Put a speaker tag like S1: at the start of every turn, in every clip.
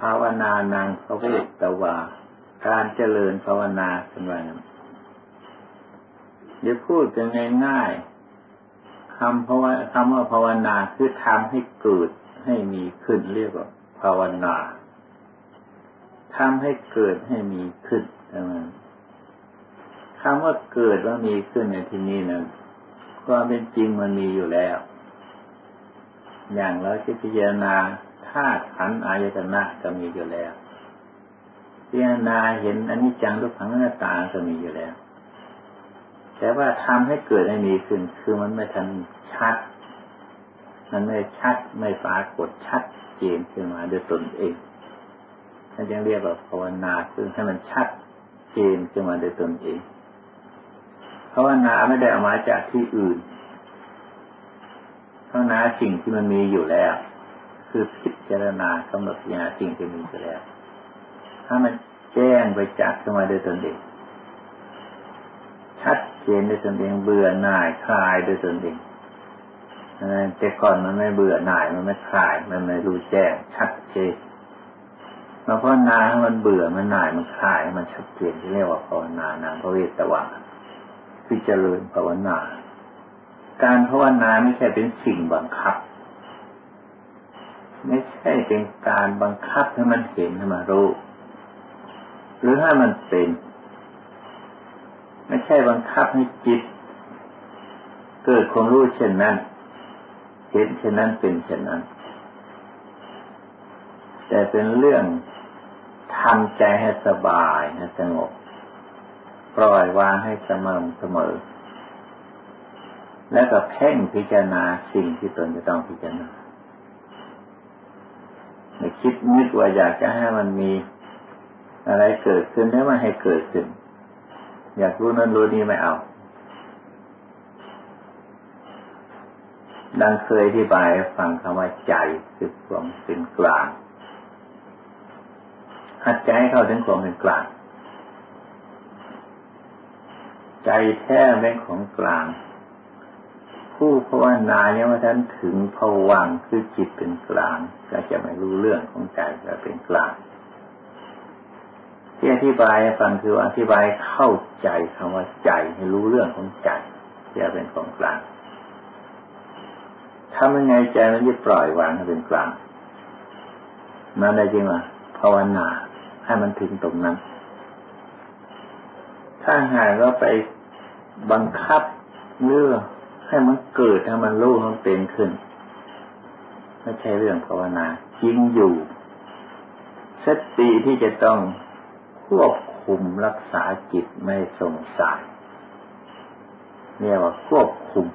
S1: ภาวนานังพระเวตตวา การเจริญภาวนาเป็นว่าเดี๋ยวพูดกันง่ายๆคำเพราะว่าคำว่าภาวนาคือทำให้เกิดให้มีขึ้นเรียกว่าภาวนาทำให้เกิดให้มีขึ้นนั้นคำว่าเกิดว่ามีขึ้นในที่นี้นั้นความเป็นจริงมันมีอยู่แล้ว อย่างเราจะพิจารณา ธาตุขันธ์อายตนะก็มีอยู่แล้วพิจารณาเห็นอนิจจังทุกขังหน้าตาก็มีอยู่แล้ว แต่ว่าทำให้เกิดให้มีขึ้นคือมันไม่ทันชัด มันไม่ชัดไม่ปรากฏชัดเจนขึ้นมาโดยตนเองท่านยังเรียกว่าภาวนาคือให้มันชัดเจนขึ้นมาโดยตนเองภาวนาไม่ได้ออกมาจากที่อื่นภาวนาสิ่งที่มันมีอยู่แล้ว คือพิจารณากำหนดพิจารณาสิ่งที่มีอยู่แล้ว ถ้ามันแจ้งไปจากขึ้นมาโดยตนเอง ชัดเจนโดยตนเอง เบื่อหน่ายคลายโดยตนเองแต่ก่อนมันไม่เบื่อหน่ายมันไม่คลาย มันไม่รู้แจ้งชัดเจนมาภาวนาให้มันเบื่อมันหน่ายมันคลายมันชัดเจนที่เรียกว่าภาวนานางพระเวตตวังพิจารณภาวนา การภาวนาไม่ใช่เป็นสิ่งบังคับ ไม่ใช่เป็นการบังคับให้มันเห็นให้มันรู้ หรือให้มันเป็น ไม่ใช่บังคับให้จิต เกิดความรู้เช่นนั้น เห็นเช่นนั้นเป็นเช่นนั้น แต่เป็นเรื่องทำใจให้สบายให้สงบ ปล่อยวางให้เสมอเสมอ แล้วก็เพ่งพิจารณาสิ่งที่ตนจะต้องพิจารณา คิดนึกว่าอยากจะให้มันมีอะไรเกิดขึ้นได้ว่าให้เกิดขึ้น อยากรู้นั้นรู้นี้ไม่เอา ดังเคยที่บายฟังคำว่าใจคือความเป็นกลางหัดใจให้เข้าถึงความเป็นกลาง ใจแท้เป็นของกลาง ผู้ภาวนายังว่าท่านถึงผวังคือจิตเป็นกลางก็จะไม่รู้เรื่องของใจจะเป็นกลางที่อธิบายฟังคืออธิบายเข้าใจคำว่าใจให้รู้เรื่องของใจจะเป็นของกลางถ้าไม่ไงใจมันจะปล่อยวางให้เป็นกลางมันได้จริงว่าภาวนาให้มันถึงตรงนั้น ถ้าหากว่าไปบังคับเรื่อง ให้มันเกิดให้มันรู้มันเป็นขึ้น ไม่ใช่เรื่องภาวนาจริงอยู่สติที่จะต้องควบคุมรักษาจิตไม่ส่งสายเรียว่าควบคุม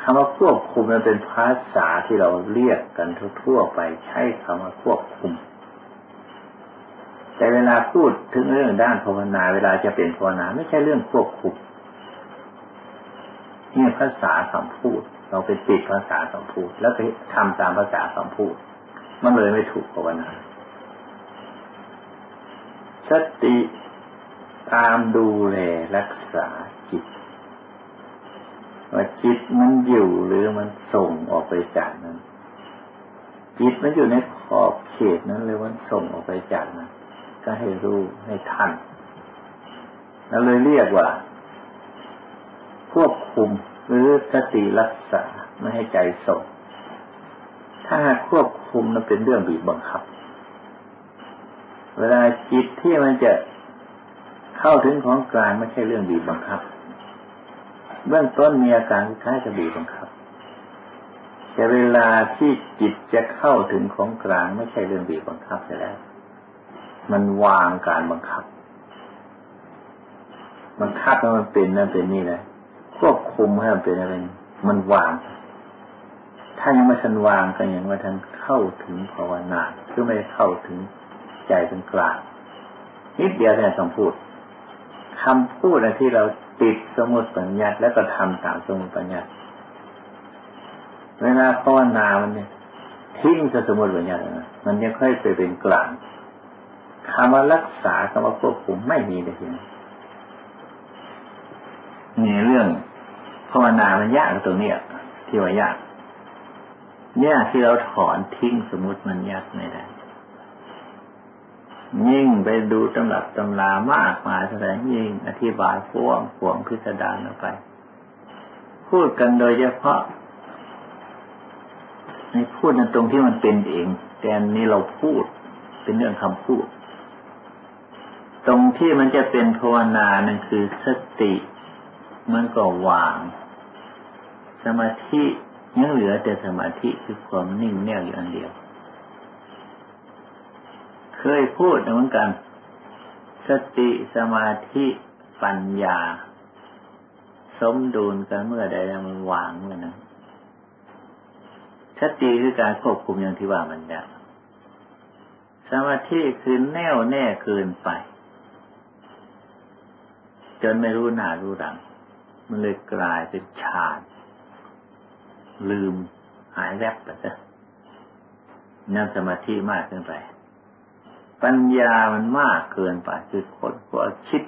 S1: คำว่าควบคุมมันเป็นภาษาที่เราเรียกกันทั่วไปใช้คำว่าควบคุม แต่เวลาพูดถึงเรื่องด้านภาวนา เวลาจะเป็นภาวนา ไม่ใช่เรื่องควบคุม นี่ภาษาคำพูด เราไปติดภาษาคำพูด แล้วไปทำตามภาษาคำพูด มันเลยไม่ถูกภาวนาสติตามดูแลรักษาจิต ว่าจิตมันอยู่หรือมันส่งออกไปจากนั้น จิตมันอยู่ในขอบเขตนั้นเลยมันส่งออกไปจากนั้น ก็ให้รู้ให้ทันแล้วเลยเรียกว่า ควบคุมหรือสติรักษาไม่ให้ใจส่งถ้าควบคุมมันเป็นเรื่องบีบบังคับ เวลาจิตที่มันจะเข้าถึงของกลางไม่ใช่เรื่องบีบบังคับ เบื้องต้นมีอาการคล้ายกับบีบบังคับ แต่เวลาที่จิตจะเข้าถึงของกลางไม่ใช่เรื่องบีบบังคับแล้ว มันวางการบังคับ มันคับให้มันเป็นนั่นเป็นนี่เลย คุมให้มันเป็นอะไร มันวาง ถ้ายังไม่ทันวางก็ยังไม่ทันเข้าถึงภาวนาคือไม่เข้าถึงใจเป็นกลางนิดเดียวแค่คำพูดคำพูดอะที่เราติดสมุดปัญญาแล้วก็ทำตามสมุดปัญญาเวลาภาวนามันเนี่ยทิ้งสมุดปัญญาเลยมันยังค่อยไปเป็นกลางคำว่ารักษาคำว่าควบคุมไม่มีเลยทีนี้นี่เรื่อง ภาวนามันยากตรงนี้ที่ว่ายาก เนี่ยที่เราถอนทิ้งสมมติมันยากไม่ได้ยิ่งไปดูตำรับตำรามากมายแสดงยิ่งอธิบายฟ้วงฟวงพิสดารออกไป พูดกันโดยเฉพาะในพูดในตรงที่มันเป็นเอง แต่นี้เราพูดเป็นเรื่องคำพูด ตรงที่มันจะเป็นภาวนานั่นคือสติ มันก็วาง สมาธิยังเหลือแต่สมาธิคือความนิ่งแน่วอยู่อันเดียว เคยพูดเหมือนกัน สติสมาธิปัญญา สมดุลกันเมื่อใดแล้วมันวางเมื่อนั้นสติคือการควบคุมอย่างที่ว่ามันได้สมาธิคือแน่วแน่เกินไป จนไม่รู้หน้ารู้หลัง มันเลยกลายเป็นฌาน ลืมหายแวบไปซะนั่งสมาธิมากเกินไป ปัญญามันมากเกินไปคือคนก็คิด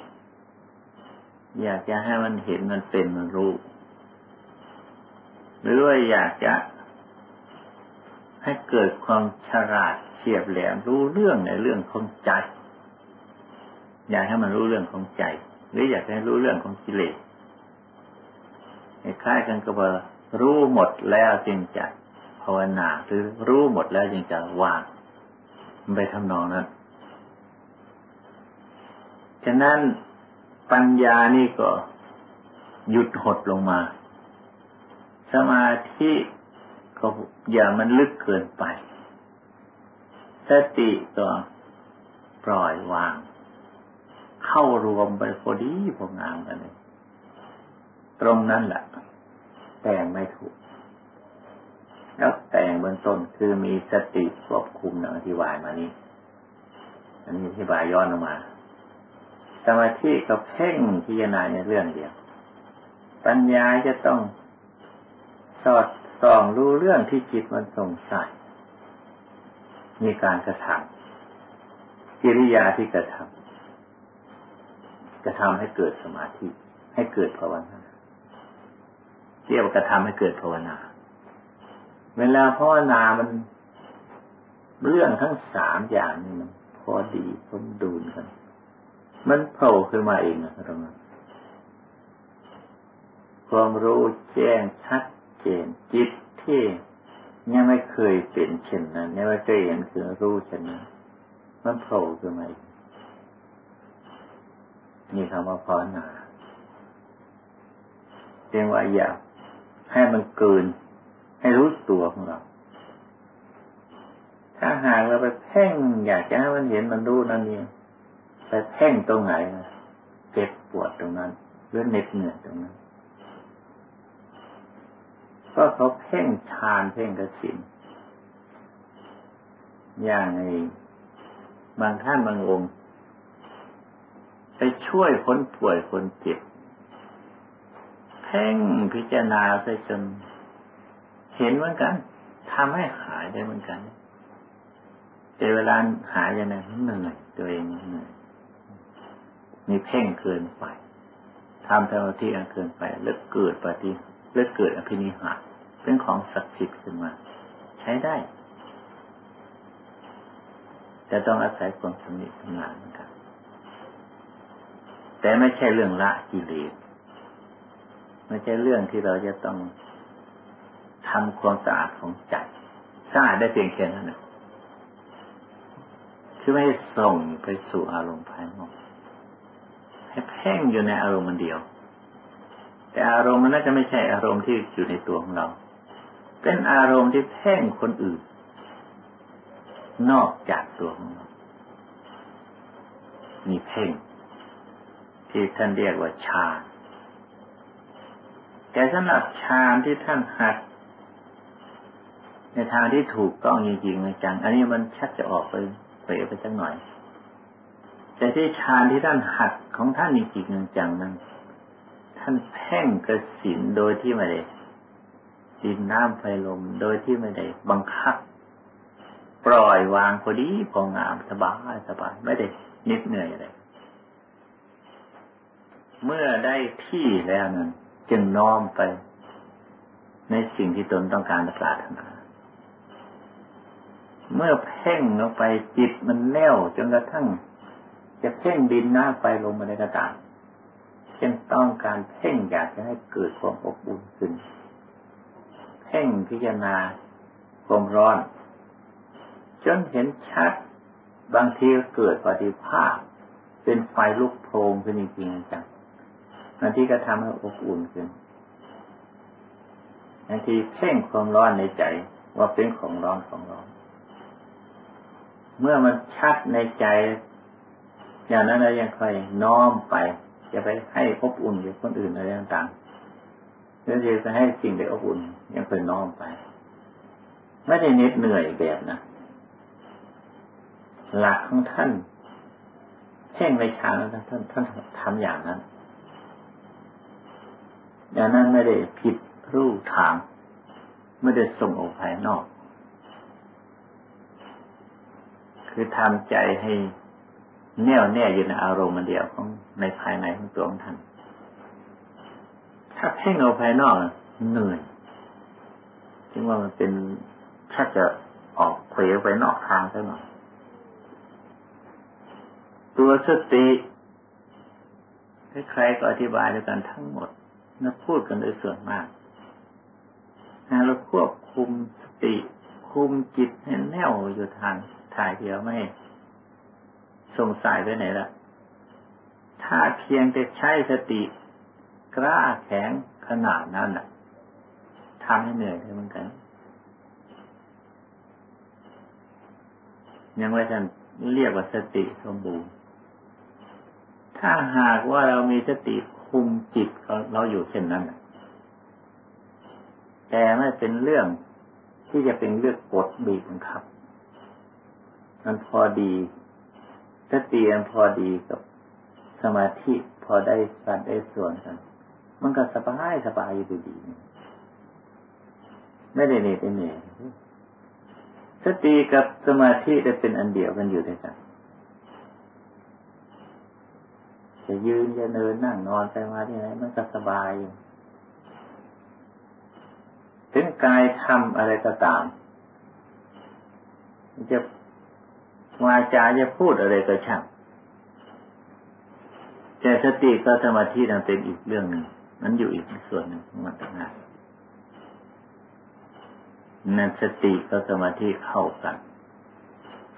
S1: อยากจะให้มันเห็นมันเป็นมันรู้ หรือว่าอยากจะให้เกิดความฉลาดเฉียบแหลมรู้เรื่องในเรื่องของใจ อยากให้มันรู้เรื่องของใจ หรืออยากให้รู้เรื่องของกิเลสคล้ายกันกับว่า รู้หมดแล้วจึงจะภาวนาหรือรู้หมดแล้วจึงจะวางไปทำนองนั้นฉะนั้นปัญญานี่ก็หยุดหดลงมา สมาธิก็อย่ามันลึกเกินไป สติก็ปล่อยวาง เข้ารวมไปพอดีพองามกันเลย ตรงนั้นแหละ แต่งไม่ถูกแล้วแต่งเบื้องต้นคือมีสติควบคุมนังอธิบายมานี้ อันนี้อธิบายย้อนลงมาสมาธิกับเพ่งพิจารณาในเรื่องเดียว ปัญญาจะต้องสอดส่องรู้เรื่องที่จิตมันสงสัยมีการกระทำกิริยาที่กระทำจะทำให้เกิดสมาธิ ให้เกิดภาวนา เรียกว่ากระทำให้เกิดภาวนา เวลาภาวนามันเรื่องทั้งสามอย่างนี้มันพอดีสมดุลกัน มันโผล่ขึ้นมาเองนะครับตรงนั้นความรู้แจ้งชัดเจนจิตที่ยังไม่เคยเป็นเช่นนั้นยังไม่เคยเห็นคือรู้เช่นนั้นมันโผล่ขึ้นมาอีกนี่คำว่าภาวนาเรียกว่าอยา ให้มันเกิน ให้รู้ตัวของเรา ถ้าหากเราไปเพ่งอยากจะให้มันเห็นมันรู้นั่นเองไปเพ่งตรงไหนเจ็บปวดตรงนั้นหรือเหน็ดเหนื่อยตรงนั้นก็เขาเพ่งฌานเพ่งกระสินอย่างในบางท่านบางองค์ไปช่วยคนป่วยคนเจ็บ พ่งพิจารณาไปจน เห็นเหมือนกันทำให้หายได้เหมือนกันแต่เวลาหายยังไงเหนื่อยตัวเองเหนื่อยมีเพ่งเกินไปทำแต่ที่อันเกินไปแล้วเกิดปฏิเลือเกิดอภินิหารเป็นของศักดิ์สิทธิ์ขึ้นมา ใช้ได้ แต่ต้องอาศัยความชำนิชำนาญเหมือนกันแต่ไม่ใช่เรื่องละกิเลส ไม่ใช่เรื่องที่เราจะต้องทำความสะอาดของใจสะอาดได้เพียงแค่นั้นคือไม่ส่งไปสู่อารมณ์ภายนอกให้แพ่งอยู่ในอารมณ์มันเดียว แต่อารมณ์มันน่าจะไม่ใช่อารมณ์ที่อยู่ในตัวของเรา เป็นอารมณ์ที่แพ่งคนอื่น นอกจากตัวของเรามีเพ่ง ที่ท่านเรียกว่าฌาน แต่สำหรับฌานที่ท่านหัด ในทางที่ถูกต้องจริงๆจังอันนี้มันชักจะออกไปเผยไปสักหน่อย แต่ที่ฌานที่ท่านหัดของท่านจริงๆจังนั้นท่านแพ่งกระสินโดยที่ไม่ได้ดินน้ำไฟลมโดยที่ไม่ได้บังคับ ปล่อยวางพอดีพองามสบายสบายไม่ได้นิดเหนื่อยอะไรเมื่อได้ที่แล้วนั้น จึงน้อมไป ในสิ่งที่ตนต้องการปรารถนาเมื่อเพ่งลงไปจิตมันแน่วจนกระทั่ง จะเพ่งดินหน้ำไฟลงมาในกระดาษเช่นต้องการเพ่งอยากจะให้เกิดความอบอุ่นขึ้น เพ่งพิจารณาความร้อน จนเห็นชัด บางทีก็เกิดปฏิภาคเป็นไฟลุกโพลงขึ้นจริงๆจัง บางทีก็ทำให้อบอุ่นขึ้นบางทีเพ่งความร้อนในใจ ว่าเป็นของร้อนของร้อน เมื่อมันชัดในใจ อย่างนั้นเรายังค่อยน้อมไป จะไปให้อบอุ่นกับคนอื่นอะไรต่างๆแล้วจะให้สิ่งได้อบอุ่น ยังค่อยน้อมไป ไม่ได้เน็ดเหนื่อยแบบนะหลักของท่านเพ่งในฌานนั้นท่านท่านทำอย่างนั้น อย่างนั้นไม่ได้ผิดรูปทาง ไม่ได้ส่งออกภายนอก คือทำใจให้แน่วแน่อยู่ในอารมณ์เดียวของในภายในของตัวของท่านถ้าเพ่งออกภายนอกเหนื่อยจึงว่ามันเป็นถ้าจะออกเผยไปนอกทางใช่ไหมตัวสติใครๆก็อธิบายด้วยกันทั้งหมด นะพูดกันโดยส่วนมากเราควบคุมสติ คุมจิตให้แน่วอยู่ทางถ่ายเดียวไม่ส่งสายไปไหนละถ้าเพียงแต่ใช้สติ กล้าแข็งขนาดนั้นน่ะทำให้เหนื่อยเหมือนกัน ยังไม่ทันเรียกว่าสติสมบูรณ์ ถ้าหากว่าเรามีสติ คุมจิตเราอยู่เช่นนั้นแต่ไม่เป็นเรื่องที่จะเป็นเรื่องกดบีบบังคับ มันพอดีสติมันพอดีกับสมาธิพอได้สันได้ส่วนกัน มันก็สบายสบายอยู่ดี ไม่ได้เหนื่อยเหนื่อยสติกับสมาธิจะเป็นอันเดียวกันอยู่ด้วยกัน จะยืนจะเดินนั่งนอนไปมาที่ไหนมันก็สบาย ถึงกายทำอะไรก็ตามจะวาจาจะพูดอะไรก็ช่างแต่สติก็สมาธินั้นเป็นอีกเรื่องหนึ่งมันอยู่อีกส่วนหนึ่งของมันต่างหากนั่นสติกับสมาธิเข้ากัน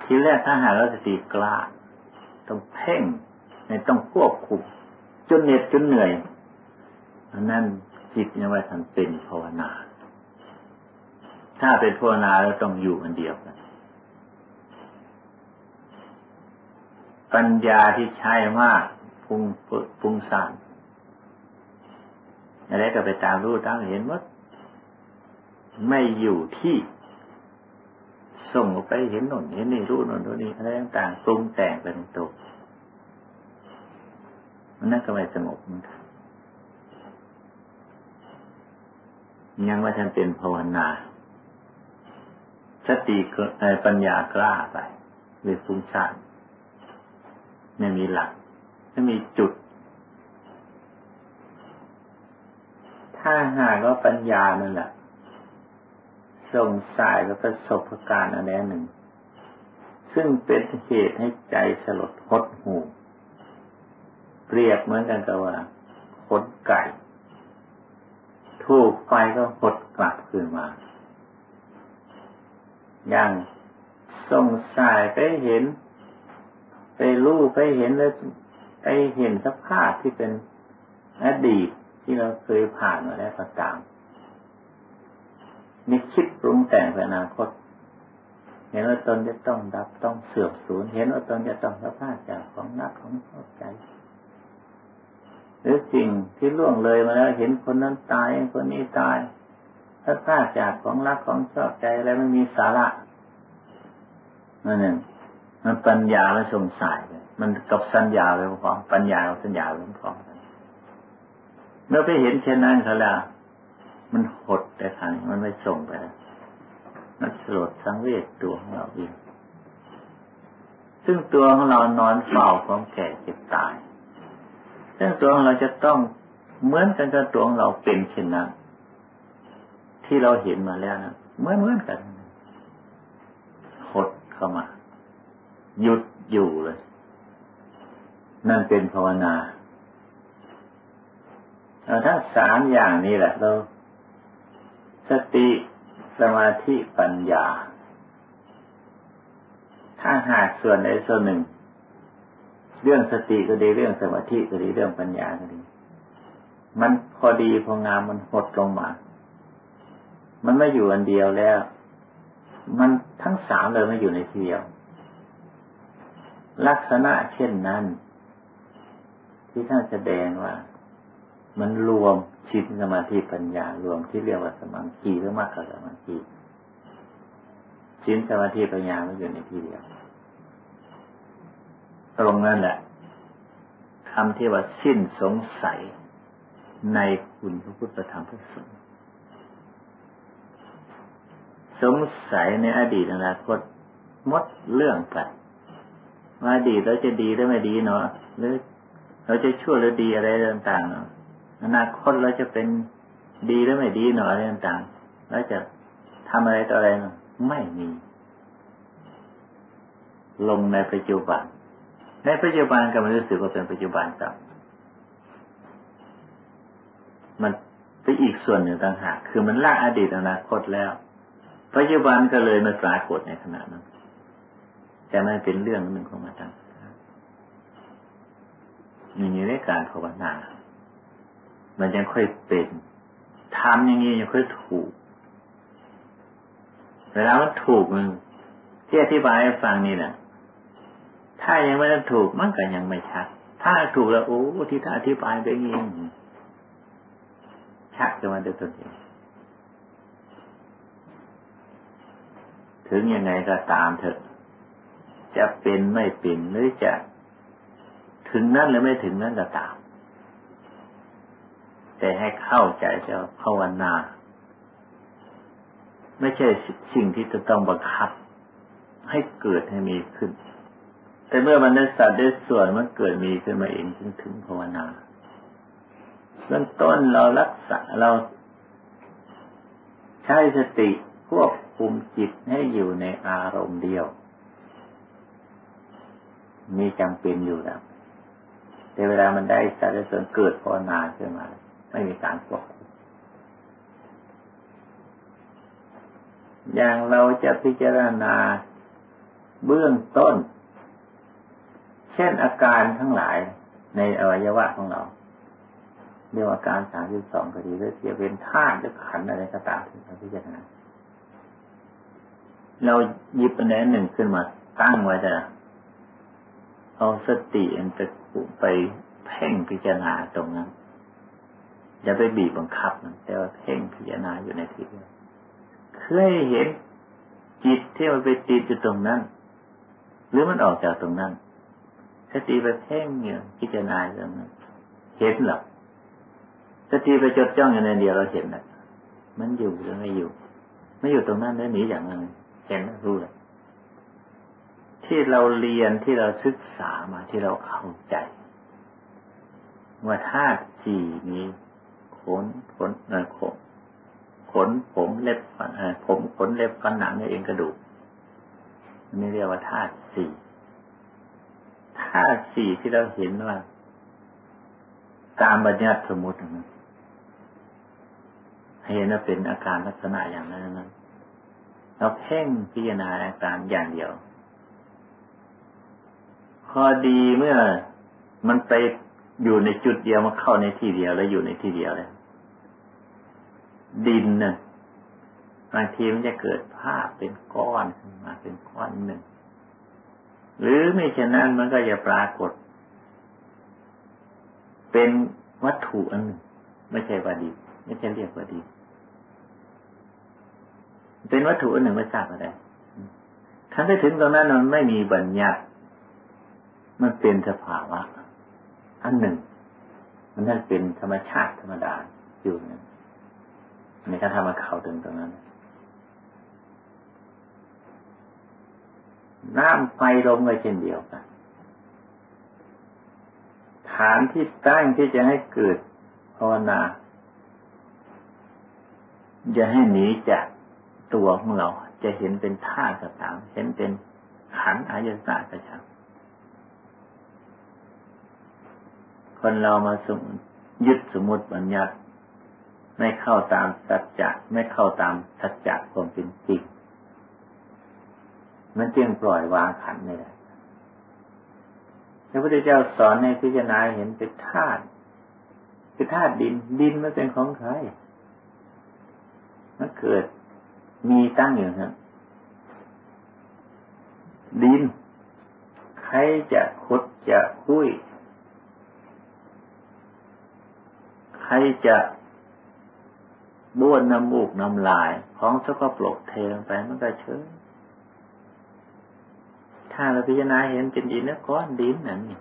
S1: ทีแรกถ้าหากเราสติกล้า ต้องเพ่ง ในต้องควบคุมจนเหน็ดจนเหนื่อยอันนั้นจิตยังไงทันเป็นภาวนา ถ้าเป็นภาวนาเราต้องอยู่อันเดียวกัน ปัญญาที่ใช้มากพุงพุงสานอะไรก็ไปตามรู้ตามเห็นว่าไม่อยู่ที่ส่งไปเห็นหน่นเห็นนี่รู้หน่นรู้นี่อะไรต่างๆปรุงแต่งเป็นตัว นนั่นก็ไม่สงบเหมือนกันยังว่าท่านเป็นภาวนาสติปัญญากล้าไปหรือฟุ้งซ่านไม่มีหลักไม่มีจุด ถ้าหากว่าปัญญานั่นแหละส่งสายกับประสบการณ์อันนี้หนึ่ง ซึ่งเป็นเหตุให้ใจสลดหดหู่ เปรียบเหมือนกันกับว่าขนไก่ถูกไฟก็หดกลับคืนมาอย่างส่งสายไปเห็น ไปรู้ไปเห็นแล้วไปเห็นสภาพที่เป็นอดีตที่เราเคยผ่านมาแล้วก็ตามนี่คิดปรุงแต่งไปอนาคต เห็นว่าตนจะต้องดับต้องเสื่อมสูญเห็นว่าตนจะต้องสภาพจากของนักของเข้าใจ หรือสิ่งที่ล่วงเลยมาแล้วเห็นคนนั้นตายคนนี้ตายถ้าพลาดจากของรักของชอบใจอะไรไม่มีสาระนั่นเองมันปัญญาและสงสัยเลยมันกับสัญญาไปพร้อมปัญญากับสัญญาไปพร้อมเมื่อไปเห็นเช่นนั้นเขาแล้วมันหดแต่ทางมันไม่ส่งไปมันสลดสังเวชตัวของเราเองซึ่งตัวของเรานอนเฝ้าความแก่เจ็บตาย ซึ่งตัวของเราจะต้องเหมือนกันกับตัวของเราเป็นเช่นนั้น ที่เราเห็นมาแล้วนะเหมือนเหมือนกันหดหยุดอยู่เลย นั่นเป็นภาวนาเราทั้งสามอย่างนี้แหละเราสติสมาธิปัญญา ถ้าหากส่วนใดส่วนหนึ่ง เรื่องสติก็ดีเรื่องสมาธิก็ดีเรื่องปัญญาก็ดี มันพอดีพองามมันหดลงมา มันไม่อยู่อันเดียวแล้ว มันทั้งสามเลยไม่อยู่ในทีเดียว ลักษณะเช่นนั้น ที่ท่านแสดงว่า มันรวมชินสมาธิปัญญารวมที่เรียกว่าสมังคีหรือมากกว่าสมังคีชินสมาธิปัญญามันอยู่ในที่เดียว ตรงนั้นแหละคำที่ว่าสิ้นสงสัยในคุณพระพุทธธรรมพระสงฆ์สงสัยในอดีตอนาคตมดเรื่องกันว่าอดีตเราจะดีหรือไม่ดีเนาะหรือเราจะชั่วหรือดีอะไรต่างๆเนาะอนาคตเราจะเป็นดีหรือไม่ดีหนออะไรต่างๆเราจะทำอะไรต่ออะไรเนาะไม่มี ลงในปัจจุบัน ในปัจจุบันก็มันรู้สึกว่าเป็นปัจจุบันกับมันไปอีกส่วนหนึ่งต่างหากคือมันละอดีตอนาคตแล้ว ปัจจุบันก็เลยมาปรากฏในขณะนั้นจะไม่เป็นเรื่องหนึ่งของมันตั้งนี่ในการภาวนามันยังค่อยเป็นทำอย่างนี้ยังค่อยถูก เวลามันถูกมันที่อธิบายให้ฟังนี่แหละ ถ้ายังไม่ได้ถูกมันก็ยังไม่ชัด ถ้าถูกแล้วโอ้ที่ท่านอธิบายไปเองชักจะมาด้วยตนเองถึงยังไงก็ตามเถอะ จะเป็นไม่เป็นหรือจะถึงนั้นหรือไม่ถึงนั้นก็ตาม แต่ให้เข้าใจจะภาวนา ไม่ใช่สิ่งที่จะต้องบังคับ ให้เกิดให้มีขึ้น แต่เมื่อมันได้สัตว์ได้ส่วนมันเกิดมีขึ้นมาเองถึงถึงภาวนาเบื้องต้นเรารักษาเรา ใช้สติควบคุมจิตให้อยู่ในอารมณ์เดียว มีจำเป็นอยู่แล้วแต่เวลามันได้สัตว์ได้ส่วนเกิดภาวนาขึ้นมา ไม่มีการควบคุมอย่างเราจะพิจารณาเบื้องต้น เช่นอาการทั้งหลายในอวัยวะของเราเรียกว่าการสามสิบสองก็ดีหรือเสียเป็นธาตุหรือขันอะไรก็ตามที่เราพิจารณาเราหยิบอันใดหนึ่งขึ้นมาตั้งไว้จะเอาสติอันไปไปเพ่งพิจารณาตรงนั้นอย่าไปบีบบังคับนแต่ว่าเพ่งพิจารณาอยู่ในที่เดียวเคยเห็นจิตที่มันไปติดอยู่ตรงนั้น หรือมันออกจากตรงนั้น สติไปเพ่งอยู่พิจารณาตรงนั้นเห็นหรอสติไปจดจ้องอยู่ในเดียวเราเห็นนะมันอยู่หรือไม่อยู่ ไม่อยู่ตรงนั้นแล้วหนีอย่างนั้นเห็นรู้เลยที่เราเรียนที่เราศึกษามาที่เราเข้าใจว่าธาตุสี่นี้ขนขนเออขนขนผมเล็บฟันผมขนเล็บฟันหนังเองกระดูกนี่เรียกว่าธาตุสี่ ธาตุสี่ที่เราเห็นว่า ตามบัญญัติสมมตินะเห็นว่าเป็นอาการลักษณะอย่างนั้นนั้นเราเพ่งพิจารณาอาการอย่างเดียว พอดีเมื่อมันไปอยู่ในจุดเดียวมันเข้าในที่เดียวแล้วอยู่ในที่เดียวเลยดินน่ะบางทีมันจะเกิดภาพเป็นก้อนขึ้นมาเป็นก้อนหนึ่ง หรือไม่เช่นนั้นมันก็จะปรากฏ เป็นวัตถุอันหนึ่ง ไม่ใช่ว่าดีไม่ใช่เรียกว่าดี เป็นวัตถุอันหนึ่งไม่ทราบอะไรถ้าได้ถึงตรงนั้นมันไม่มีบัญญัติ มันเป็นสภาวะ อันหนึ่ง มันนั่นเป็นธรรมชาติธรรมดาอยู่นั่นในการทำมาเข่าถึงตรงนั้น น้ำไฟลมก็เช่นเดียวกัน ฐานที่ตั้งที่จะให้เกิดภาวนาจะให้หนีจากตัวของเรา จะเห็นเป็นท่าก็ตาม เห็นเป็นขันอายตนะกระชังคนเรามาสมยึดสมมติบัญญัติ ไม่เข้าตามสัจจะไม่เข้าตามสัจจะความเป็นจริง มันจึงปล่อยวางขันไม่ได้พระพุทธเจ้าสอนในพิจารณาเห็นเป็นธาตุคือธาตุดิน ดินมันเป็นของใครมันเกิดมีตั้งอยู่ครับดิน ใครจะขุดจะคุยใครจะบ้วนน้ำมูกน้ำลาย ของสกปรกเทลงไปมันก็เชื้อ ถ้าเราพิจารณาเห็นเป็นดินแล้วก้อนดินนั่นนี่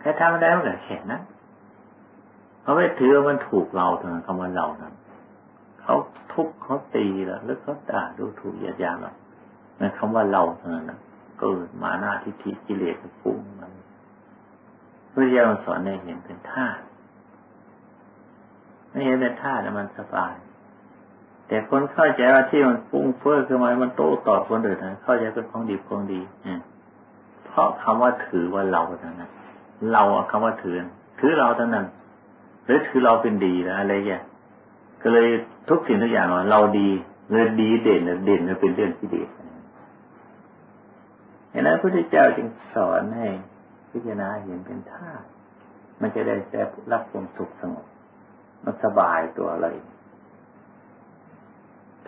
S1: แค่ทำได้มันก็แค่นั้นเขาไม่ถือว่ามันถูกเราเท่านั้นคำว่าเรานั้นเขาทุบเขาตีแล้วแล้วเขาด่าดูถูกหยาดยาเราในคำว่าเราเท่านั้นนะเกิดมาหน้าทิฏฐิกิเลสฟุ้งมันพระเจ้าสอนให้เห็นเป็นท่าไม่เห็นเป็นท่าแล้วมันสบาย แต่คนเข้าใจว่าที่มันฟุ้งเฟ้อคือมันมันโต้ตอบคนอื่นนะเข้าใจเป็นของดีของดีเพราะคำว่าถือว่าเราเท่านั้นเราคำว่าถือ ถือเราเท่านั้นหรือถือเราเป็นดีแล้วอะไรแกก็เลยทุกสิ่งทุกอย่างว่าเราดีเลยดีเด่นเด่นเป็นเรื่องที่ดีเห็นไหมพระพุทธเจ้าจึงสอนให้พิจารณาเห็นเป็นท่ามันจะได้แซ่รับความสุขสงบมันสบายตัวเลย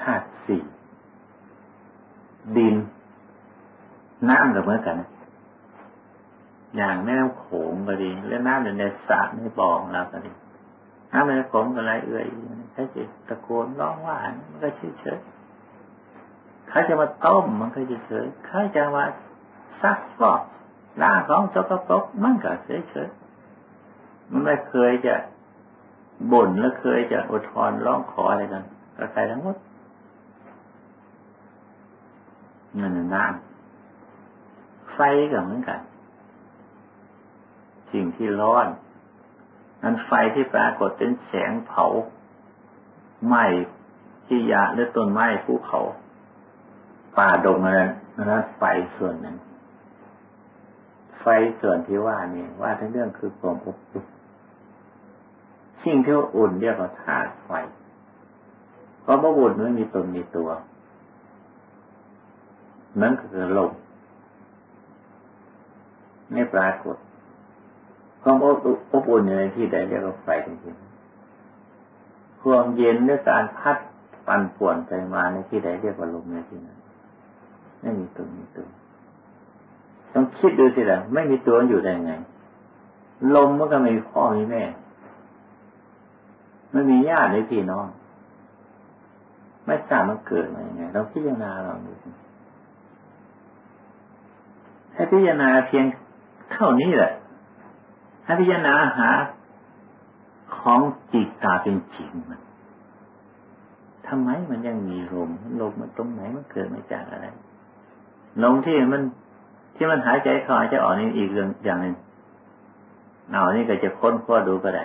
S1: ธาตุสี่ดิน น้ำก็เหมือนกัน อย่างแม่น้ำโขงก็ดี แล้วน้ำอยู่ในสระในบ่อของเราก็ดีน้ำในโขงก็ไหลเอื่อยใครจะตะโกนร้องว่ามันก็เฉยเฉยใครจะมาต้มมันก็เฉยเฉยใครจะมาซักฟอกล้างของสกปรกมันก็เฉยเฉยมันไม่เคยจะบ่นและเคยจะอดทนร้องขออะไรกันก็ใส่ทั้งหมด นั่นน้ำไฟก็เหมือนกัน สิ่งที่ร้อนนั้นไฟที่ปรากฏเป็นแสงเผาไหม้ที่ยาหรือต้นไม้ภูเขาป่าดงอะไรนั้นไฟส่วนนั้น ไฟส่วนที่ว่านี่ว่าทั้งเรื่องคือความอบอุ่นสิ่งที่อุ่นเรียกว่าธาตุไฟเพราะว่าอุ่นไม่มีตนมีตัว นั่นคือลมไม่ปรากฏความอบอุ่นอยู่ในที่ใดเรียกว่าไฟจริงๆความเย็นด้วยการพัดปั่นป่วนไปมาในที่ใดเรียกว่าลมในที่นั้นไม่มีตัวมีตัวต้องคิดดูสิละไม่มีตัวอยู่ได้ไง ลมมันก็ไม่มีพ่อมีแม่ไม่มีญาติในพี่น้อง ไม่ทราบมันเกิดมาอย่างไงเราพิจารณาเราดูสิ ให้พิจารณาเพียงเท่านี้แหละให้พิจารณาหาของจิตตาเป็นจริงมันทำไมมันยังมีลมลมมันตรงไหนมันเกิดมาจากอะไรลมที่มันที่มันหายใจเข้าหายใจออกนี่อีกเรื่องอย่างหนึ่งเอานี่ก็จะค้นคว้าดูก็ได้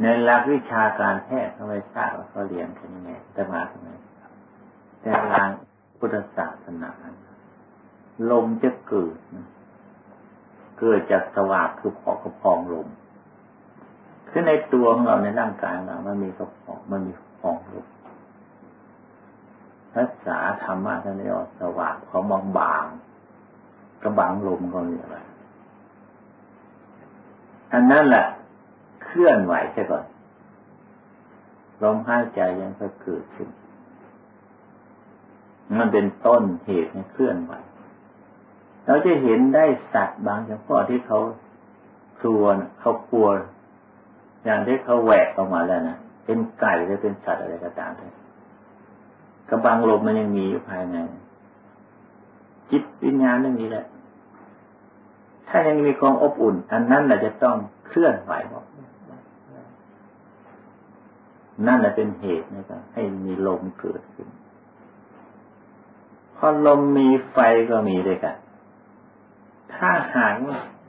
S1: ในหลักวิชาการแพทย์เขาไมทราบว่าเขาเรียนกันยังไงแต่มาทำไม แต่ทางพุทธศาสนาลมจะเกิดเกิดจากสว่างคือพอกระพองลมคือในตัวของเราในร่างกายเรามันมีกระพองมันมีพองลมภาษาธรรมะท่านเรียกสว่างเขามองบางกระบังลมก็มีอะไรอันนั้นแหละเคลื่อนไหวใช่ก่อนลมหายใจยังก็เกิดขึ้น มันเป็นต้นเหตุให้เคลื่อนไหว เราจะเห็นได้สัตว์บางอย่างพ่อที่เขาครัวเขาครัว อย่างที่เขาแหวกออกมาแล้วนะเป็นไก่หรือเป็นสัตว์อะไรก็ตามเลยกระบังลมมันยังมีอยู่ภายในจิตวิญญาณนั่นนี่แหละ ถ้ายังมีความอบอุ่น อันนั้นแหละจะต้องเคลื่อนไหวนั่นแหละเป็นเหตุนะครับให้มีลมเกิดขึ้น พอลมมีไฟก็มีด้วยกัน ถ้าหาย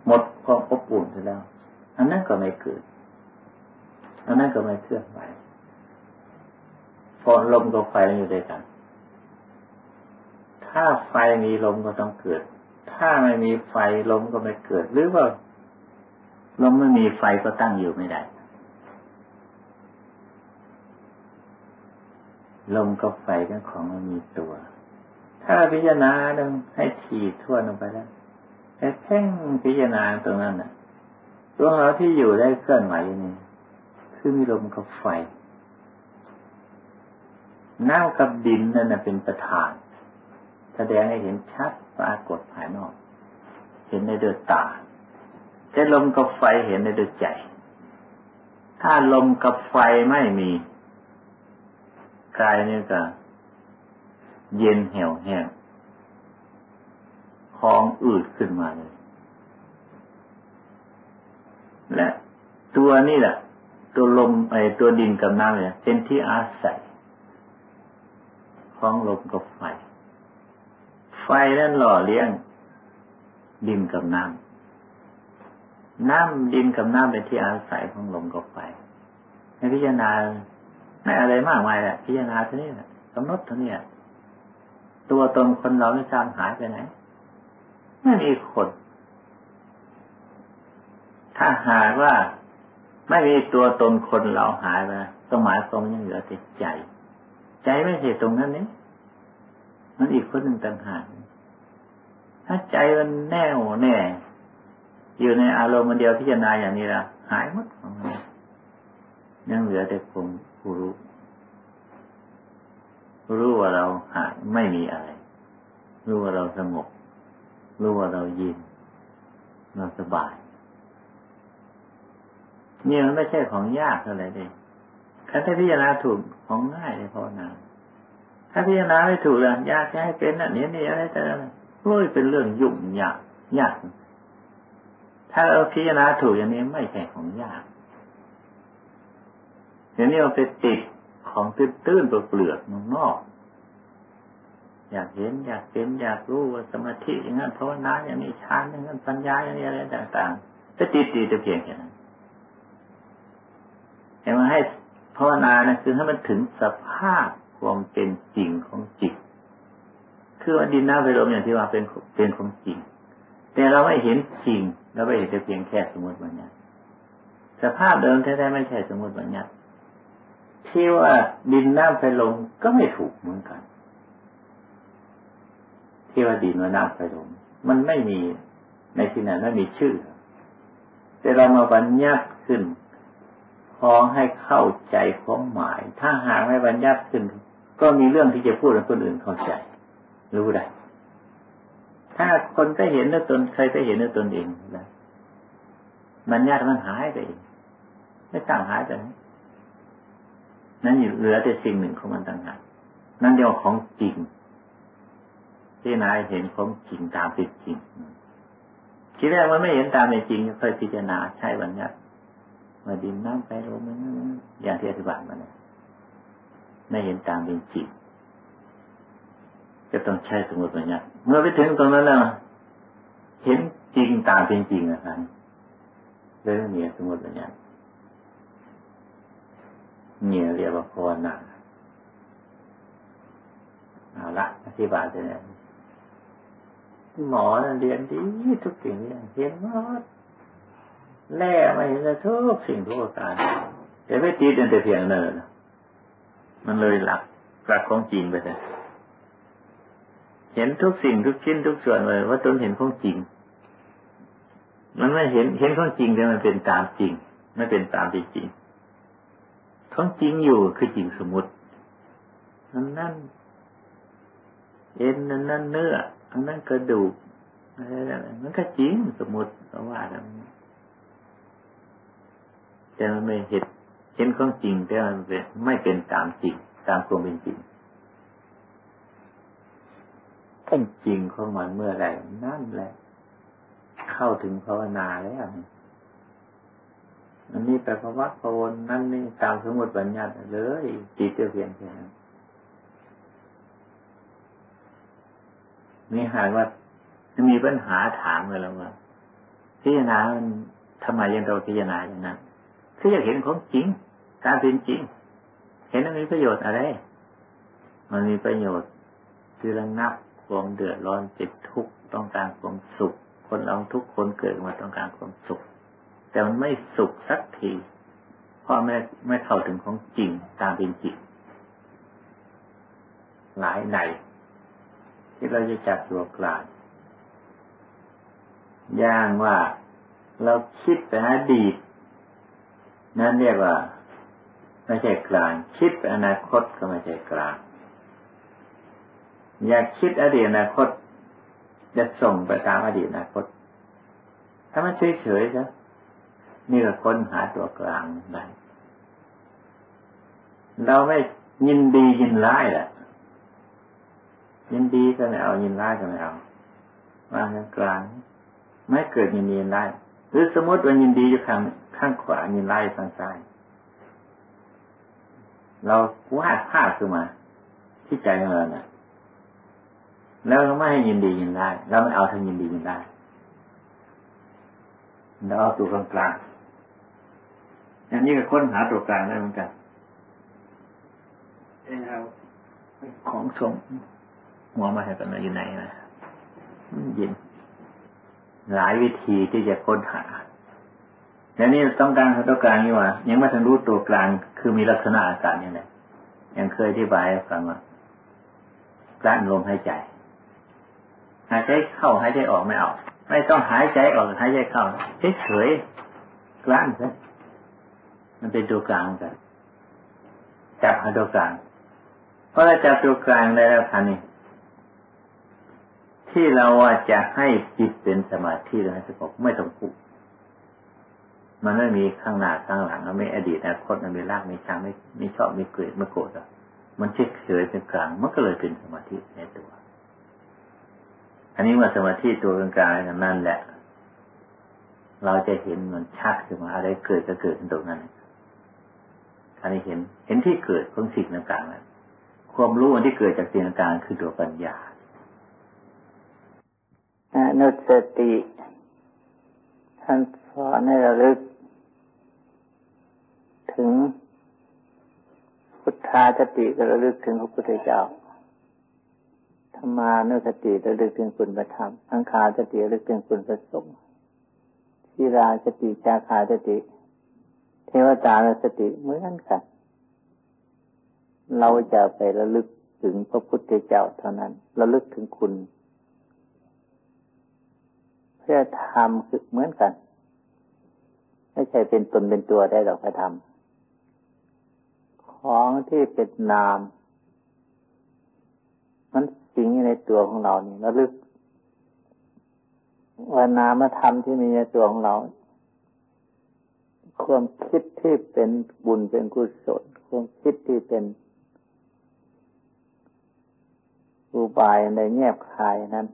S1: หมดความอบอุ่นไปแล้ว อันนั้นก็ไม่เกิด อันนั้นก็ไม่เคลื่อนไหวฝนลมกับไฟอยู่ด้วยกัน ถ้าไฟมีลมก็ต้องเกิด ถ้าไม่มีไฟลมก็ไม่เกิด หรือว่าลมไม่มีไฟก็ตั้งอยู่ไม่ได้ ลมกับไฟเป็นของมันมีตัว ถ้าพิจารณาต้องให้ขีดทั่วลงไปแล้วให้เพ่งพิจารณาตรงนั้นน่ะ ตัวเราที่อยู่ได้เคลื่อนไหวนี่คือมีลมกับไฟน้ำกับดินนั่นเป็นประธาน แสดงให้เห็นชัดปรากฏภายนอก เห็นในเดือตาแต่ลมกับไฟเห็นในเดือใจ ถ้าลมกับไฟไม่มีกายนี่ก็ เย็นเหี่ยวแห้งคองอืดขึ้นมาเลยและตัวนี่แหละ ตัวลมไอตัวดินกับน้ำเนี่ยเป็นที่อาศัยของลมกับไฟ ไฟนั่นหล่อเลี้ยง ดินกับน้ำน้ำดินกับน้ำเป็นที่อาศัยของลมกับไฟในพิจารณาไม่อะไรมากมายแหละพิจารณาเท่านี้แหละกำหนดเท่านี้ ตัวตนคนเราไม่จางหายไปไหนไม่มีคน ถ้าหากว่าไม่มีตัวตนคนเราหายไปก็หมายความยังเหลือแต่ใจ ใจไม่ใช่ตรงนั้นนี่มันอีกคนหนึ่งต่างหากถ้าใจมันแน่วแน่ อยู่ในอารมณ์เดียวพิจารณาอย่างนี้ละหายหมดยังเหลือแต่คงผู้รู้ รู้ว่าเราหายไม่มีอะไร รู้ว่าเราสงบ รู้ว่าเรายินเราสบายเนี่ยมันไม่ใช่ของยากเท่าไรเลยถ้าพิจารณาถูกของง่ายเลยภาวนาถ้าพิจารณาไม่ถูกเลยยากแค่เป็นอันนี้นี่อะไรแต่โอ้ยเป็นเรื่องยุ่งยากยาก ถ้าเราพิจารณาถูกอย่างนี้ไม่ใช่ของยากอย่างนี้เราไปติด ของตื้นๆตัวเปลือกนนอก อยากเห็นอยากเป็นอยากรู้ว่าสมาธิอย่างนั้นภาวนาอย่างนี้ฌานอย่างนั้นปัญญาอย่างนี้อะไรต่างๆจะติดติดจะเพียงแค่นั้นแต่มาให้ภาวนานะคือให้มันถึงสภาพความเป็นจริงของจิต คือว่าดินน้ำไฟลมอย่างที่ว่าเป็นเป็นของจริง แต่เราไม่เห็นจริงเราไม่เห็นแต่เพียงแค่สมมติบัญญัติสภาพเดิมแท้ๆไม่ใช่สมมติบัญญัติ ที่ว่าดินน้ำไฟลมก็ไม่ถูกเหมือนกัน ที่ว่าดินว่าน้ำไฟลมมันไม่มีในที่นั้นไม่มีชื่อ แต่เรามาบัญญัติขึ้นพอให้เข้าใจความหมาย ถ้าหากไม่บัญญัติขึ้น ก็มีเรื่องที่จะพูดให้คนอื่นเข้าใจ รู้ได้ ถ้าคนก็เห็นในตนใครก็เห็นในตนเองแล้วบัญญัติมันหายไปเองไม่ต่างหายไปนั้ นั้นเหลือแต่สิ่งหนึ่งของมันต่างหากนั่นเรียกว่าของจริงที่นายเห็นของจริงตามเป็นจริงทีแรกมันไม่เห็นตามเป็นจริงค่อยพิจารณาใช้บัญญัติมาดินน้ำไฟลมอย่างที่อธิบายมาเนี่ยไม่เห็นตามเป็นจริงก็ต้องใช้สมมติบัญญัติเมื่อไปถึงตรงนั้นแล้วเห็นจริงตามเป็นจริงนะครับเลยมีสมมติบัญญัติ เนี่ยเรียกว่าภาวนาเอาละอธิบายไปเนี่ยหมอเรียนดีทุกสิ่งอย่างเห็นว่าแล่ไม่เห็นทุกสิ่งทุกประการแต่ไม่ตีแต่เพียงเนินมันเลยหลักหลักของจริงไปเลยเห็นทุกสิ่งทุกชิ้นทุกส่วนเลย ว่าตนเห็นของจริง มันไม่เห็นเห็นของจริงแต่มันเป็นตามจริง ไม่เป็นตามจริง ของจริงอยู่คือจริงสมมตินั่นนั่นเอ็นนั่นนั่นเนื้ออันนั้นกระดูกอะไรมันก็จริงสมมติเพราะว่าแล้วแต่มันไม่เห็นเห็นของจริงแต่มันไม่เป็นตามจริง ตามความเป็นจริงต้องจริงของมันเมื่อไรนั่นแหละ เข้าถึงภาวนาแล้ว อันนี้แต่ภาวะภาวนนั่นนี่ตามสมมติบัญญัติเลยจิตจะเพียงแค่นั้นนี่หากว่ามีปัญหาถามเลยแล้วว่าพิจารณาทำไมยังเราพิจารณาอย่างนั้นคืออยากเห็นของจริง การเป็นจริง เห็นมันมีประโยชน์อะไร มันมีประโยชน์คือระงับควความเดือดร้อนจิตทุกข์ต้องการความสุข คนเราทุกคนเกิดมาต้องการความสุข แต่มันไม่สุขสักทีเพราะไม่ไม่เข้าถึงของจริงตามเป็นจริงหลายในที่เราจะจับตัวกลางย่างว่าเราคิดไปอดีต นั่นเรียกว่าไม่ใช่กลาง คิดอนาคตก็ไม่ใช่กลาง อยากคิดอดีตอนาคต จะส่งไปตามอดีตอนาคต ถ้ามันเฉยๆนะ นี่ก็ค้นหาตัวกลางได้เราไม่ยินดียินร้ายแหละยินดีก็ไม่เอายินร้ายก็ไม่เอาวางกลาง ไม่เกิดยินดียินร้ายหรือสมมติว่ายินดีอยู่ข้างข้างขวายินร้ายข้างซ้ายเราวาดภาพขึ้นมา ที่ใจของเราเนี่ยแล้วเราไม่ให้ยินดียินร้ายเราไม่เอาทั้งยินดียินร้ายเราเอาตัวกลางกลาง อันนี้ก็ค้นหาตัวกลางได้เหมือนกันของสงหัวมาให้กันอยู่ไหนนะยินหลายวิธีที่จะค้นหาแต่นี่ต้องการตัวกลางนี่ว่ายังไม่ทันรู้ตัวกลางคือมีลักษณะอาการยังไงยังเคยอธิบายให้ฟังว่ากลั้นลมหายใจ หายใจเข้าหายใจออกไม่ออกไม่ต้องหายใจออกหายใจเข้าเฉยๆกลั้นซะ มันเป็นตัวกลางกันจับหาตัวกลาง เพราะเราจับตัวกลางได้แล้วท่านนี่ที่เราว่าจะให้จิตเป็นสมาธิแล้วจะบอกไม่ต้องพูดมันไม่มีข้างหน้าข้างหลังมันไม่อดีตอนาคตมันไม่รากไม่ชังไม่ไม่ชอบไม่เกลียดไม่โกรธอะมันเฉยเฉยเป็นกลางมันก็เลยเป็นสมาธิในตัว อันนี้ว่าสมาธิตัวกลางนั่นแหละ เราจะเห็นมันชัดขึ้นมาอะไรเกิดก็เกิดตรงนั้น อันนี้เห็น เห็นที่เกิดของสิ่งต่างๆนั้นความรู้อันที่เกิดจากสิ่งต่างๆคือตัวปัญญา
S2: อนุสติท่านสอนให้ระลึก ถึงพุทธาสติก็ระลึกถึงพระพุทธเจ้าธรรมานุสติระลึกถึงคุณพระธรรมอังคาสติระลึกถึงคุณพระสงฆ์ชีราสติจาคาสติ ทวตาสติเหมือนกัน เราจะไประลึกถึงพระพุทธเจ้าเท่านั้น ระลึกถึงคุณ เพื่อทำคือเหมือนกัน ไม่ใช่เป็นตนเป็นตัวได้หรอกพระธรรม ของที่เป็นนาม มันสิงในตัวของเรานี่ระลึกว่านามธรรมที่มีในตัวของเรา ความคิดที่เป็นบุญเป็นกุศลความคิดที่เป็น อุบายในแงบคายนั้น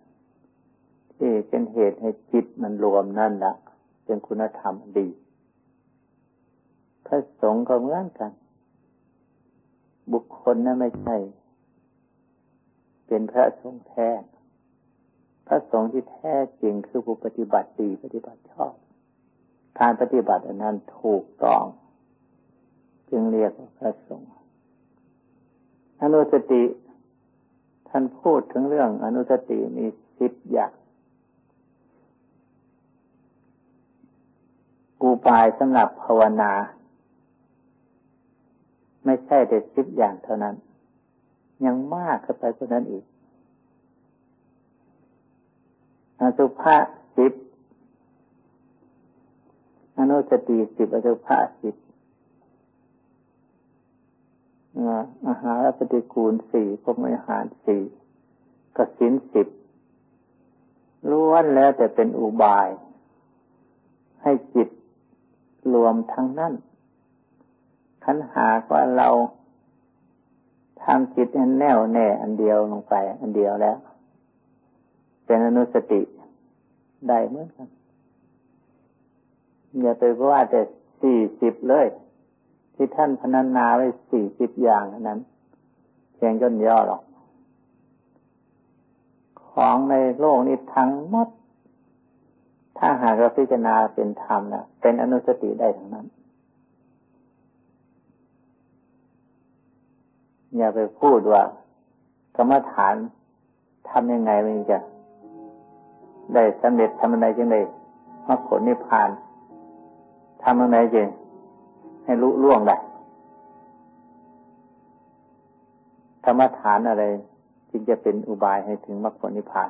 S2: ที่เป็นเหตุให้จิตมันรวมนั่นแหละเป็นคุณธรรมดี พระสงฆ์ก็เหมือนกัน บุคคลนั้นไม่ใช่ เป็นพระสงฆ์แท้ พระสงฆ์ที่แท้จริงคือผู้ปฏิบัติดีปฏิบัติชอบ การปฏิบัติอันนั้นถูกต้อง จึงเรียกว่าพระสงฆ์อนุสติ ท่านพูดถึงเรื่องอนุสติมีสิบอย่างอุบายสำหรับภาวนา ไม่ใช่แต่สิบอย่างเท่านั้น ยังมากขึ้นไปกว่านั้นอีกอสุภะสิบ อนุสติสิบอสุภะสิบอาหารปฏิกูลสี่พรมอาหารสี่กสินสิบล้วนแล้วแต่เป็นอุบาย ให้จิตรวมทั้งนั้นขันหากว่าเราทำจิตแน่วแน่ อันเดียวลงไป อันเดียวแล้ว เป็นอนุสติได้เหมือนกัน อย่าไปว่าแต่สี่สิบเลย ที่ท่านพนันนาไว้สี่สิบอย่างนั้นเพียงย่นย่อหรอก ของในโลกนี้ทั้งหมด ถ้าหากเราพิจารณาเป็นธรรมนะเป็นอนุสติได้ทั้งนั้น อย่าไปพูดว่ากรรมฐานทำยังไงมันจะ ได้สำเร็จทำอะไรจึงได้มรรคผลนิพพาน ทำอะไรจึงให้รู้ล่วงได้ธรรมฐานอะไร จึงจะเป็นอุบายให้ถึงมรรคผลนิพพาน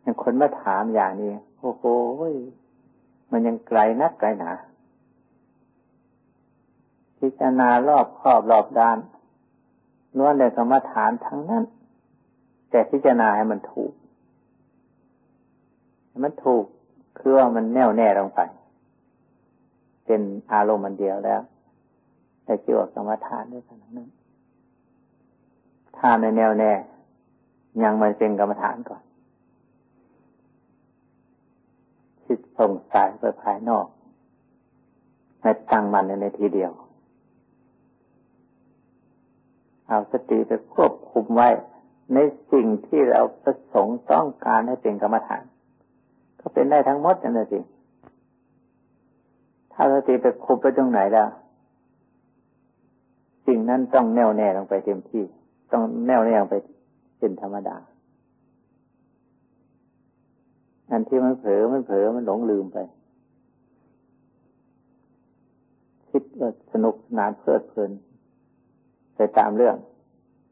S2: อย่างคนมาถามอย่างนี้โอ้โหมันยังไกลนักไกลหนาพิจารณารอบครอบรอบด้านล้วนแต่กรรมฐานทั้งนั้น แต่พิจารณาให้มันถูก มันถูกคือว่ามันแน่วแน่ลงไป เป็นอารมณ์มันเดียวแล้วแต่เกี่ยวกับกรรมฐานด้วยกันนั้นถ้าในแนวแน่ยังมันเป็นกรรมฐานก่อนคิดส่งสายไปภายนอกให้ตั้งมันในทีเดียว เอาสติไปควบคุมไว้ ในสิ่งที่เราประสงค์ต้องการให้เป็นกรรมฐาน ก็เป็นได้ทั้งหมดนั่นเอง ถ้าสติไปคุมไปตรงไหนแล้วสิ่งนั้นต้องแน่วแน่ลงไปเต็มที่ ต้องแน่วแน่ลงไปเป็นธรรมดาอันที่มันเผลอมันเผลอมันหลงลืมไป คิดว่าสนุกนานเพลิดเพลินไปตามเรื่อง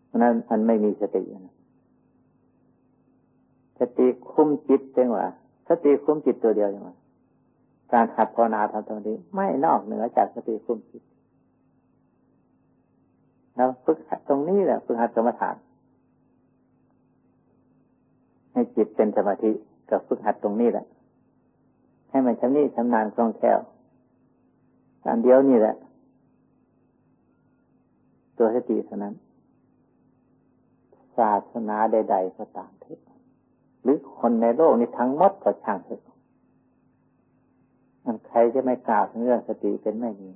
S2: เพราะนั้นมันไม่มีสตินะสติคุ้มจิตจังหวะสติคุ้มจิตตัวเดียวจังหวะ การหัดภาวนาทำตรงนี้ไม่นอกเหนือจากสติคุ้มจิตแล้วฝึกหัดตรงนี้แหละฝึกหัดสมถะให้จิตเป็นสมาธิกับฝึกหัดตรงนี้แหละ ให้มันชำนิชำนาญคล่องแคล่วอันเดียวนี่แหละ ตัวสติเท่านั้น ศาสนาใด ๆ ก็ตามเถอะหรือคนในโลกนี้ทั้งหมดก็ช่างเถอะ มันใครจะไม่กล่าวเรื่องสติเป็นไม่มี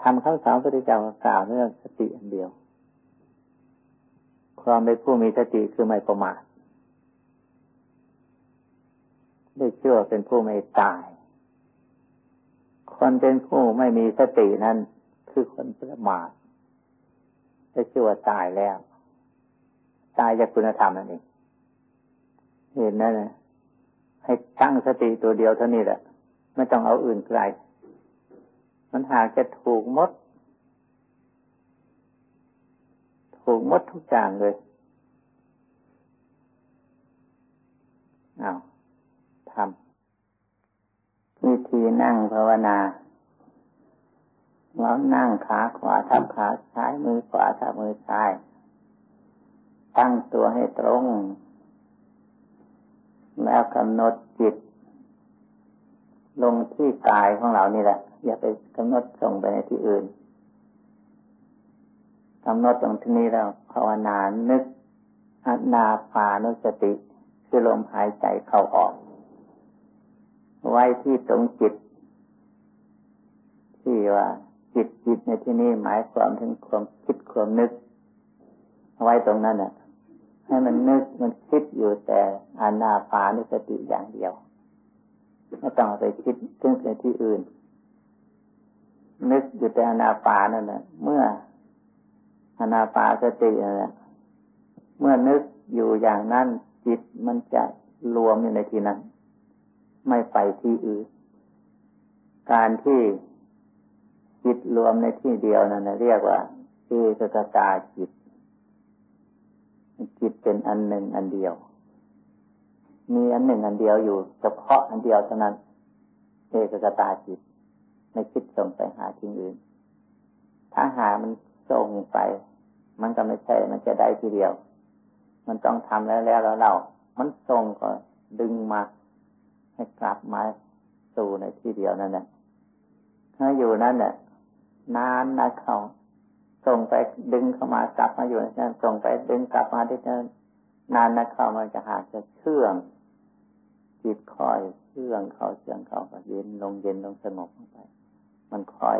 S2: ทำคำสอนพระเจ้ากล่าวเรื่องสติอันเดียว ความเป็นผู้มีสติคือไม่ประมาทได้เชื่อเป็นผู้ไม่ตาย คนเป็นผู้ไม่มีสตินั้นคือคนประมาทได้ชื่อว่าตายแล้ว ตายจากคุณธรรมนั่นเองเห็นนั่นนะ ให้ตั้งสติตัวเดียวเท่านี้แหละ ไม่ต้องเอาอื่นไกล มันหากจะถูกมด ถูกมดทุกอย่างเลยเอาทำวิธีนั่งภาวนาเรานั่งขาขวาทับขาซ้ายมือขวาทับมือซ้าย ตั้งตัวให้ตรง แล้วกำหนดจิต ลงที่กายของเรานี่แหละ อย่าไปกำหนดส่งไปในที่อื่นกำหนดตรงที่นี้แล้วภาวนานึกอนาปานุสติ คือลมหายใจเข้าออก ไว้ที่ตรงจิต ที่ว่าจิตจิตในที่นี้หมายความถึงความคิดความนึก ไว้ตรงนั้นน่ะ ให้มันนึกมันคิดอยู่แต่อานาปานุสติอย่างเดียวไม่ต้องไปคิดถึงในที่อื่น นึกอยู่แต่อานาปานั่นแหละเมื่ออานาปาสตินั่นแหละเมื่อนึกอยู่อย่างนั้นจิตมันจะรวมอยู่ในที่นั้น ไม่ไปที่อื่น การที่จิตรวมในที่เดียวนั่นเรียกว่าเอกกตาจิต จิตเป็นอันหนึ่งอันเดียว มีอันหนึ่งอันเดียวอยู่ เฉพาะอันเดียวเท่านั้นเอกกตาจิต ไม่คิดส่งไปหาที่อื่น ถ้าหามันส่งไป มันก็ไม่ใช่ มันจะได้ทีเดียว มันต้องทำแล้วแล้วแล้วเรามันส่งก็ดึงมา ให้กลับมาสู่ในที่เดียวนั่นแหละถ้าอยู่นั่นเนี่ยนานนะเขา ส่งไปดึงเข้ามากลับมาอยู่นั่นส่งไปดึงกลับมาที่นั่นนานนะเขามันจะหาจะเชื่อง จิตคอยเชื่องเขาเชื่องเขาเย็นลงเย็นลงสงบลงไป มันคอย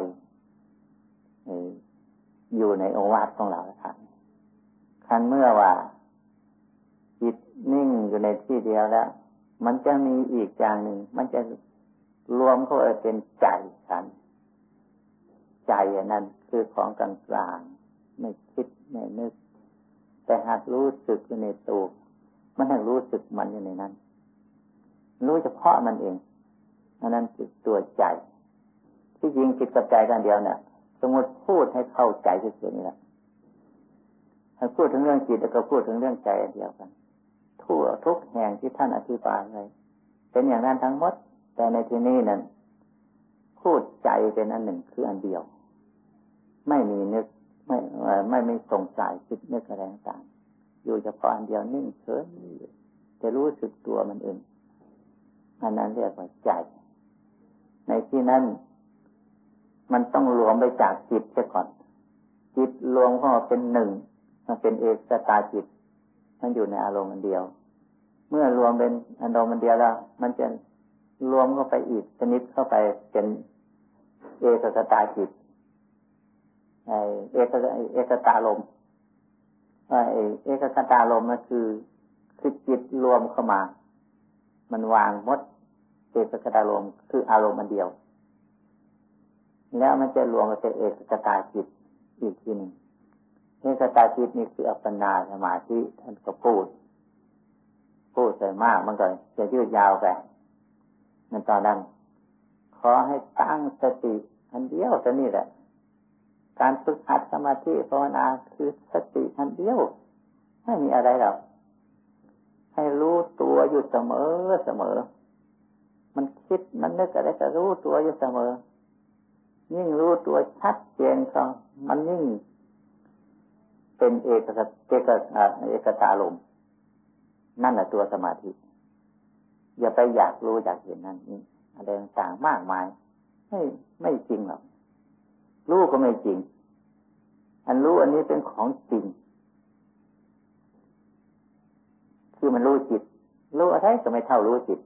S2: อยู่ในโอวาทของเราครับคันเมื่อว่า จิตนิ่งอยู่ในที่เดียวแล้ว มันจะมีอีกอย่างหนึ่ง มันจะรวมเข้าไปเป็นใจฉัน ใจนั่นคือของกลางกลางไม่คิดไม่นึก แต่หากรู้สึกอยู่ในตัวมันถึงรู้สึกมันอยู่ในนั้น รู้เฉพาะมันเองอันนั้นคือตัวใจที่จริงจิตกับใจกันเดียวเนี่ยสมมติพูดให้เข้าใจเฉยๆนี่แหละถ้าพูดถึงเรื่องจิตแล้วก็พูดถึงเรื่องใจเดียวกัน ทั่วทุกแห่งที่ท่านอธิบายเลยเป็นอย่างนั้นทั้งหมด แต่ในที่นี้นั้นพูดใจเป็นอันหนึ่งคืออันเดียว ไม่มีนึกไม่ไม่ไม่ สงสัยคิดนึกอะไรต่างอยู่เฉพาะอันเดียวนิ่งเฉยจะรู้สึกตัวมันเองอันนั้นเรียกว่าใจ ในที่นั้น มันต้องรวมไปจากจิตเสียก่อน จิตรวมเข้าเป็นหนึ่ง มันเป็นเอกสตาจิต มันอยู่ในอารมณ์มันเดียว เมื่อรวมเป็นอารมณ์มันเดียวแล้ว มันจะรวมเข้าไปอีกชนิดเข้าไปเป็นเอกสตาจิต ไอเอกเอกตาลมไอเอกตาลมมันคือคือจิตรวมเข้ามา มันวางมดเอกตาลมคืออารมณ์มันเดียว แล้วมันจะรวมเป็นเอกตาจิตอีกทีหนึ่งเอกตาจิตนี่คืออัปปนาสมาธิท่านก็พูด พูดใส่มากมันก็จะยืดยาวไปนั่นตอนนั้นขอให้ตั้งสติอันเดียวจะนี่แหละ การฝึกหัดสมาธิภาวนาคือสติอันเดียว ไม่มีอะไรหรอกให้รู้ตัวอยู่เสมอเสมอ มันคิดมันนึกอะไรก็รู้ตัวอยู่เสมอ ยิ่งรู้ตัวชัดเจนก็มันยิ่ง เป็นเอกเอกเอกตาลมนั่นแหละตัวสมาธิ อย่าไปอยากรู้อยากเห็นนั่นนี่อะไรต่างมากมายไม่ไม่จริงหรอก รู้ก็ไม่จริง อันรู้อันนี้เป็นของจริง คือมันรู้จิต รู้อะไรก็ไม่เท่ารู้จิต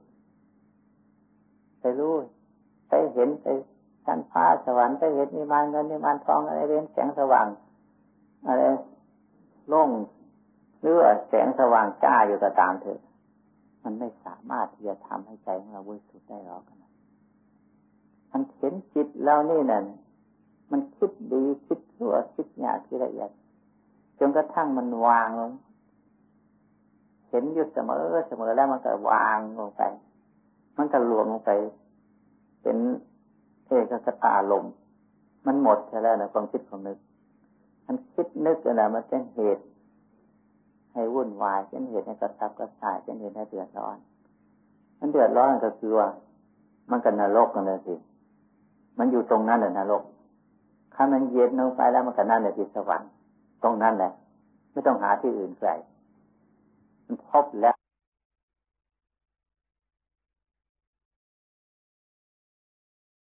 S2: ไปรู้ไปเห็นไปชั้นฟ้าสวรรค์ไปเห็นนิมานเงินนิมานทองอะไรเรียนแสงสว่าง อะไรโล่งหรือแสงสว่างจ้าอยู่ก็ตามเถอะ มันไม่สามารถที่จะทำให้ใจของเราบริสุทธิ์ได้หรอกนะมันเห็นจิตเรานี่นั่น มันคิดดีคิดชั่วคิดหยาบคิดละเอียดจนกระทั่งมันวางลงเห็นอยู่เสมอเสมอแล้วมันก็วางลงไป มันก็รวมลงไป เป็นเอกสตาลมมันหมดแล้วนะความคิดของนึก มันคิดนึกนะมันเป็นเหตุ ให้วุ่นวายเป็นเหตุให้กระตับกระส่ายเป็นเหตุให้เดือดร้อน มันเดือดร้อนก็คือว่า มันก็นรกกันเลยสิมันอยู่ตรงนั้นเลยนรก ถ้ามันเย็นลงไปแล้วมันก็นั่นแหละที่สวรรค์ตรงนั้นแหละไม่ต้องหาที่อื่นไกลมันพบแล้ว